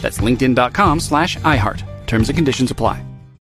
That's linkedin.com slash iHeart. Terms and conditions apply.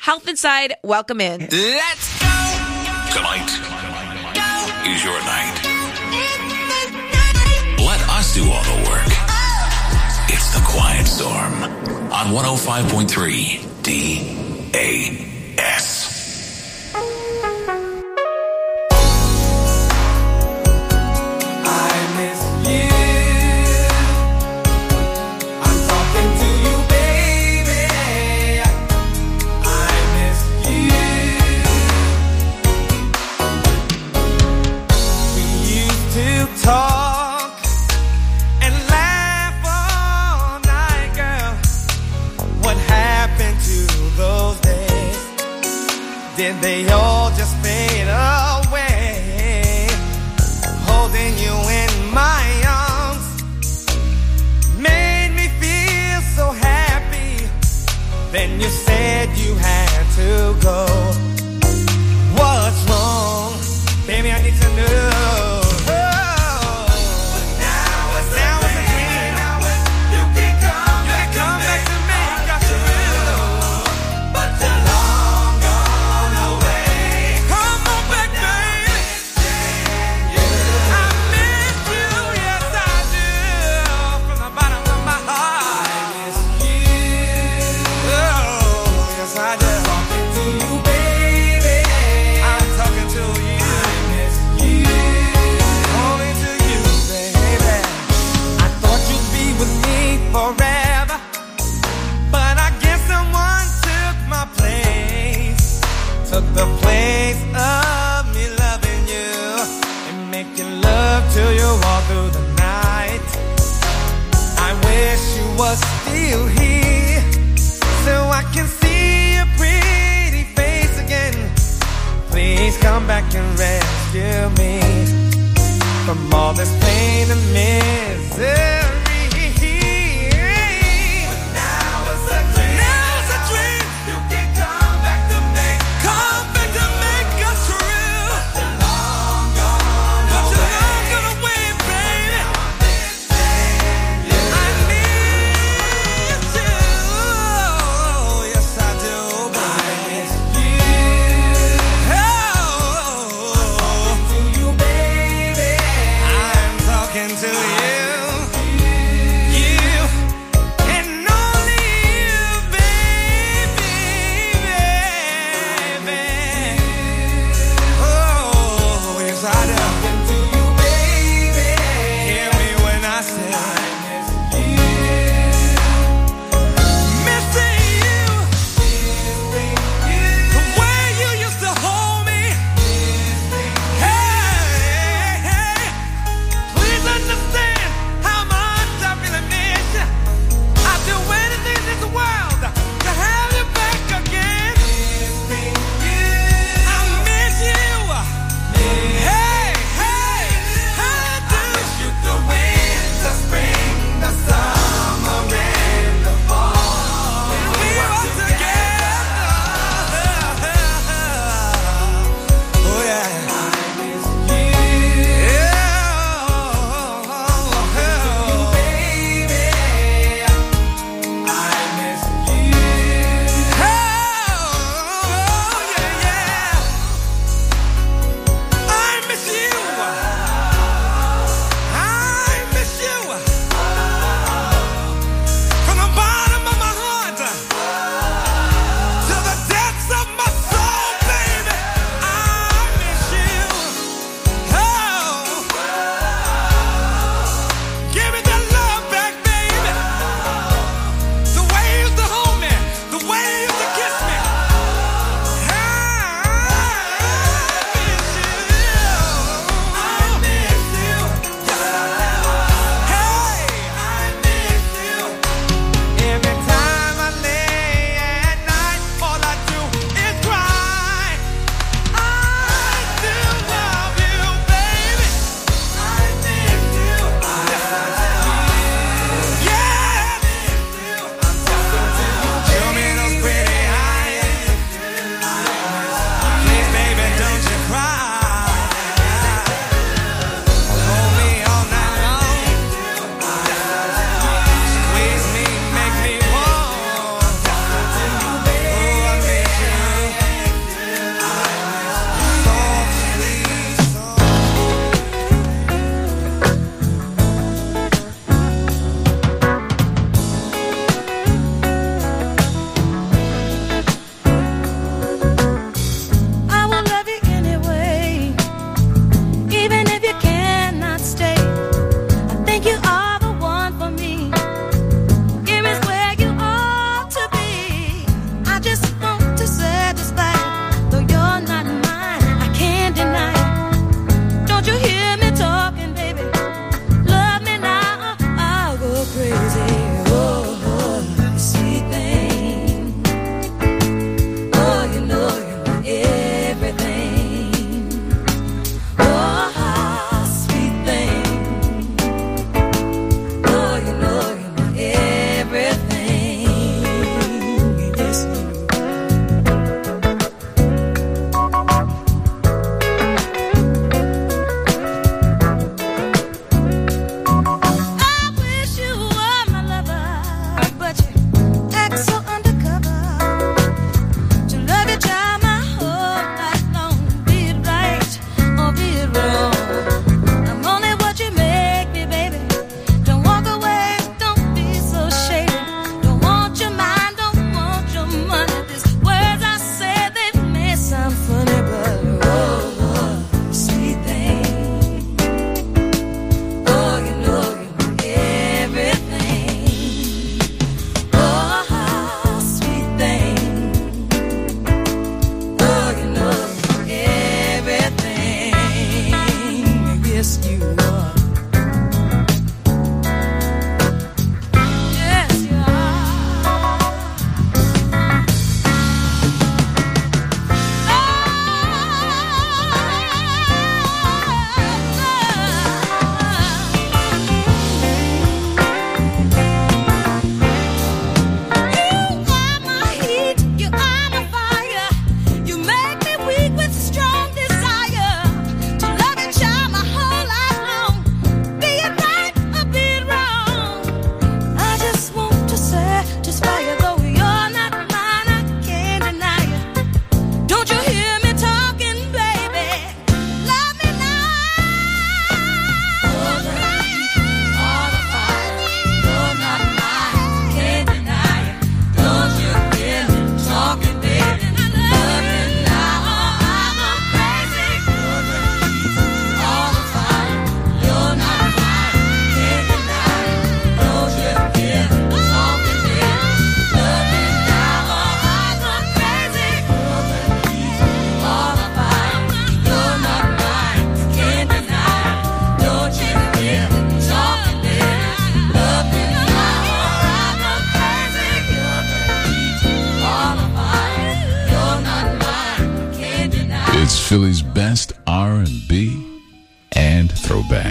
Health Inside, welcome in. Let's go! Tonight is your night. Let us do all the work. It's the Quiet Storm on 105.3 DAS. Still here so I can see your pretty face again. Please come back and rescue me from all this pain and misery.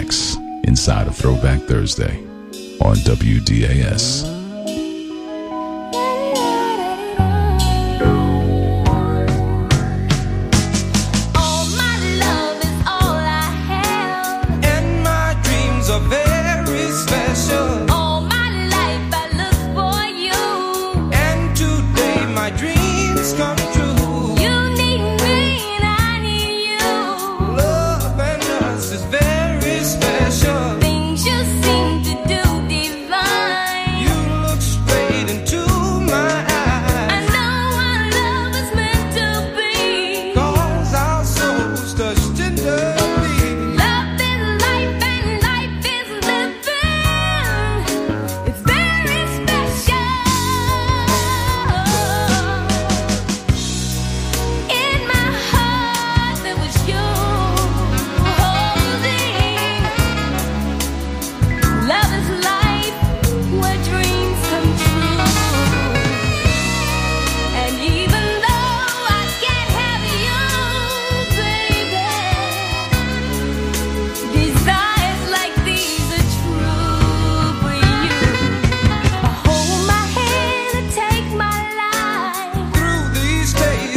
Throwbacks inside of Throwback Thursday on WDAS.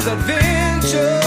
Adventure.